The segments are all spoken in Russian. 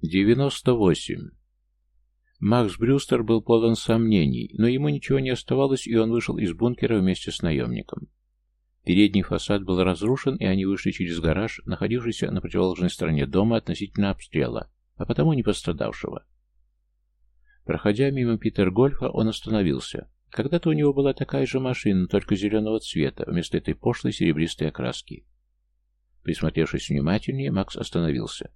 98. Макс Брюстер был полон сомнений, но ему ничего не оставалось, и он вышел из бункера вместе с наемником. Передний фасад был разрушен, и они вышли через гараж, находившийся на противоположной стороне дома относительно обстрела, а потому не пострадавшего. Проходя мимо Питер-Гольфа, он остановился. Когда-то у него была такая же машина, только зеленого цвета, вместо этой пошлой серебристой окраски. Присмотревшись внимательнее, Макс остановился.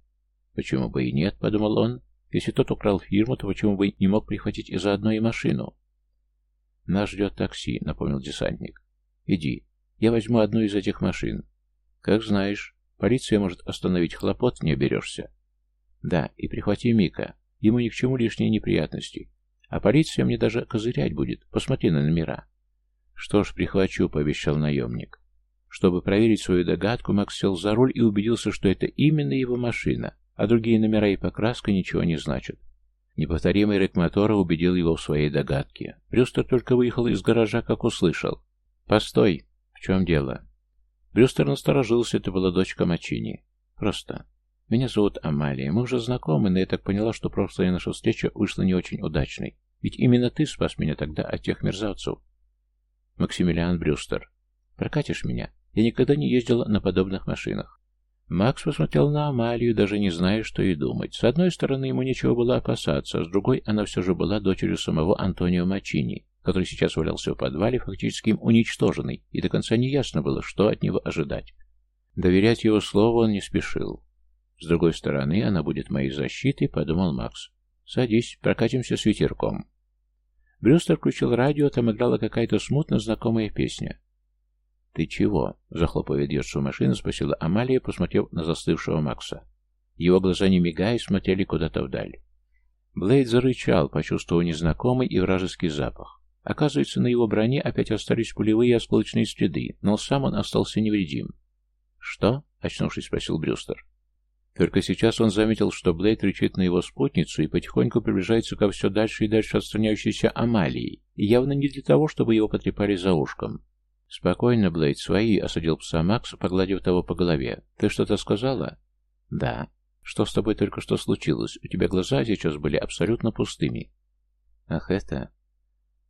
«Почему бы и нет?» — подумал он. «Если тот украл фирму, то почему бы не мог прихватить и заодно и машину?» «Нас ждет такси», — напомнил десантник. «Иди. Я возьму одну из этих машин. Как знаешь, полиция может остановить хлопот, не оберешься». «Да, и прихвати Мика. Ему ни к чему лишние неприятности. А полиция мне даже козырять будет. Посмотри на номера». «Что ж, прихвачу», — пообещал наемник. Чтобы проверить свою догадку, Макс сел за руль и убедился, что это именно его машина а другие номера и покраска ничего не значат. Неповторимый рык мотора убедил его в своей догадке. Брюстер только выехал из гаража, как услышал. «Постой! В чем дело?» Брюстер насторожился, это была дочка Мачини. «Просто. Меня зовут Амалия. Мы уже знакомы, но я так поняла, что прошлая наша встреча вышла не очень удачной. Ведь именно ты спас меня тогда от тех мерзавцев». Максимилиан Брюстер. «Прокатишь меня? Я никогда не ездила на подобных машинах. Макс посмотрел на Амалию, даже не зная, что и думать. С одной стороны, ему нечего было опасаться, а с другой, она все же была дочерью самого Антонио Мачини, который сейчас валялся в подвале, фактически им уничтоженный, и до конца не ясно было, что от него ожидать. Доверять его слову он не спешил. С другой стороны, она будет моей защитой, подумал Макс. «Садись, прокатимся с ветерком». Брюстер включил радио, там играла какая-то смутно знакомая песня. «Ты чего?» — захлопывая дверцу машины, спросила Амалия, посмотрев на застывшего Макса. Его глаза, не мигая, смотрели куда-то вдаль. Блейд зарычал, почувствовав незнакомый и вражеский запах. Оказывается, на его броне опять остались пулевые осколочные следы, но сам он остался невредим. «Что?» — очнувшись, спросил Брюстер. Только сейчас он заметил, что Блейд кричит на его спутницу и потихоньку приближается ко все дальше и дальше отстраняющейся Амалии, и явно не для того, чтобы его потрепали за ушком. «Спокойно, Блейд, свои», — осадил пса Макс, погладив того по голове. «Ты что-то сказала?» «Да». «Что с тобой только что случилось? У тебя глаза сейчас были абсолютно пустыми». «Ах, это...»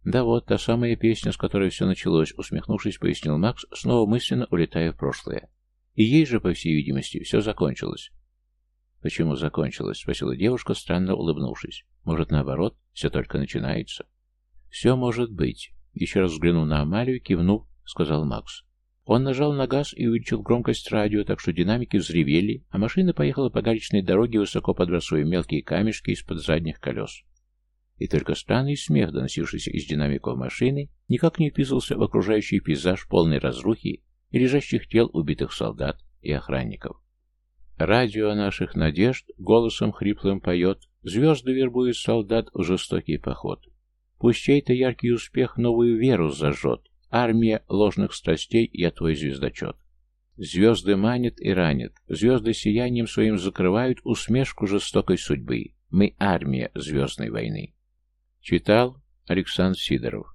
«Да вот, та самая песня, с которой все началось», — усмехнувшись, пояснил Макс, снова мысленно улетая в прошлое. «И ей же, по всей видимости, все закончилось». «Почему закончилось?» — спросила девушка, странно улыбнувшись. «Может, наоборот, все только начинается?» «Все может быть». Еще раз взглянув на Амалию, кивнув, — сказал Макс. Он нажал на газ и увеличил громкость радио, так что динамики взревели, а машина поехала по галечной дороге, высоко подбрасывая мелкие камешки из-под задних колес. И только странный смех, доносившийся из динамиков машины, никак не вписывался в окружающий пейзаж полной разрухи и лежащих тел убитых солдат и охранников. Радио наших надежд голосом хриплым поет, звезды вербуют солдат в жестокий поход. Пусть чей-то яркий успех новую веру зажжет, Армия ложных страстей, я твой звездочет. Звезды манят и ранят, звезды сиянием своим закрывают усмешку жестокой судьбы. Мы армия звездной войны. Читал Александр Сидоров